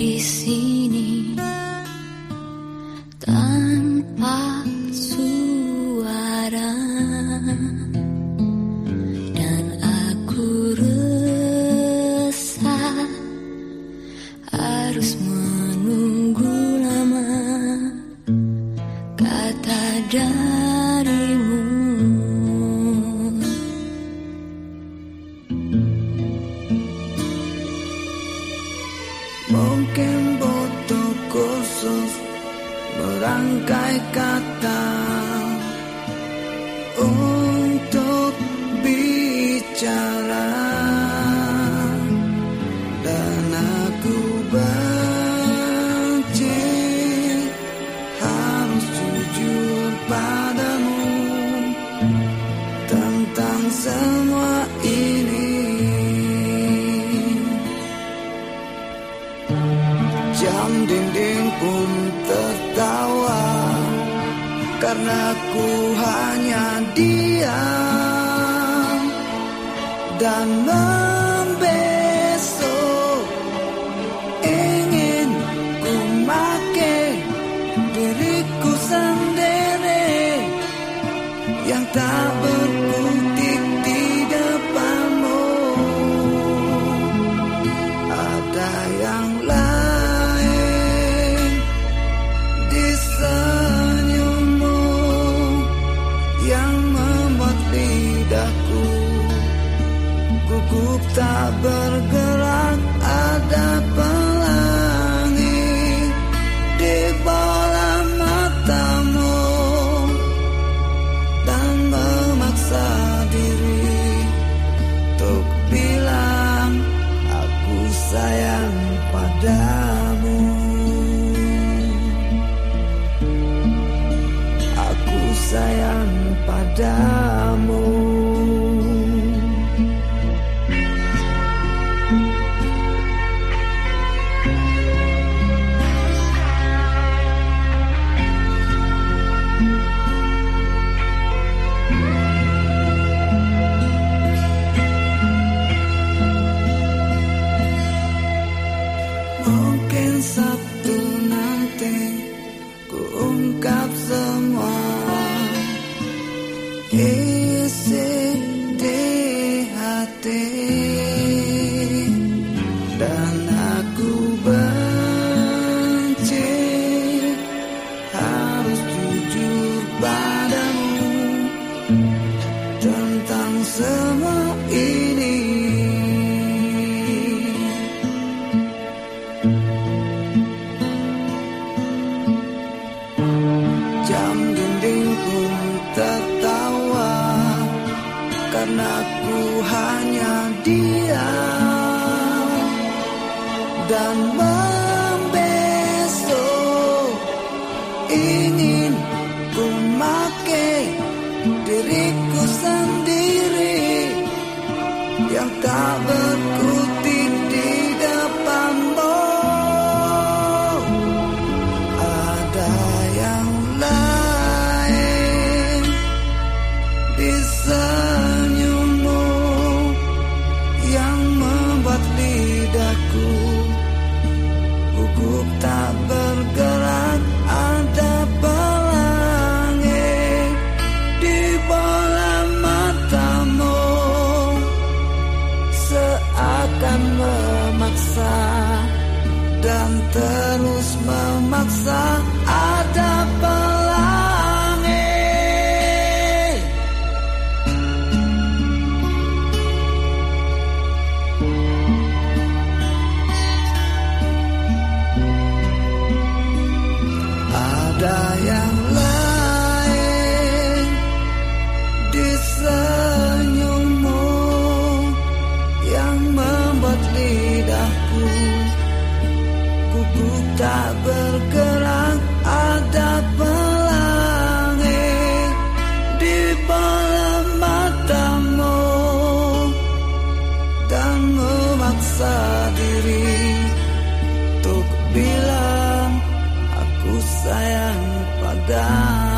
di sini tanpa suara. Dan aku resah harus menunggu lama. Kata darimu Mungkin butuh khusus merangkai kata untuk bicara. Dan aku benci harus jujur padamu Jam dinding pun tertawa Karena ku hanya diam. Dan membesok Ingin ku make diriku sendiri Yang tak berkutik di depanmu. Ada yang gugup tak bergerak ada pelangi di bola matamu dan memaksa diri untuk bilang aku sayang padamu. Aku sayang padamu Mungkin Sabtu nanti ku ungkap semua. Isi di hati. Hanya diam Dan membesok. Ingin ku make diriku terus memaksa ada pelangi tak bergerak ada pelangi di bola matamu. Dan memaksa diri untuk bilang aku sayang padamu